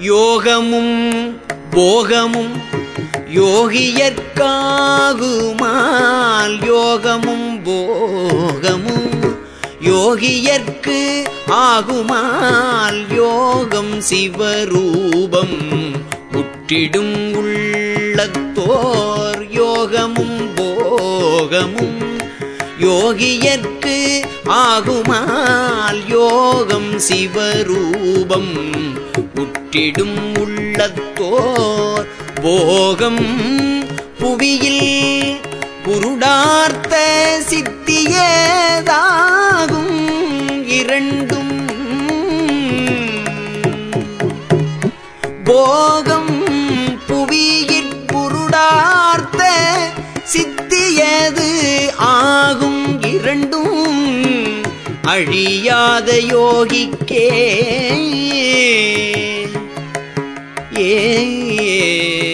யோகமும் போகமும் யோகியற்காகுமால் யோகமும் போகமும் யோகியற்கு ஆகுமால் யோகம் சிவரூபம் உற்றிடும் உள்ளத்தோர் யோகமும் போகமும் யோகியற்கு ஆகுமால் யோகம் சிவரூபம் உற்றிடும் உள்ளத்தோர் போகம் புவியில் புருடார்த்த சித்தியேதாகும் இரண்டும். போகம் புவியிற் புருடார்த்த சித்தியது ஆகும் இரண்டும். அழியாத யோகிக்கே. ஏ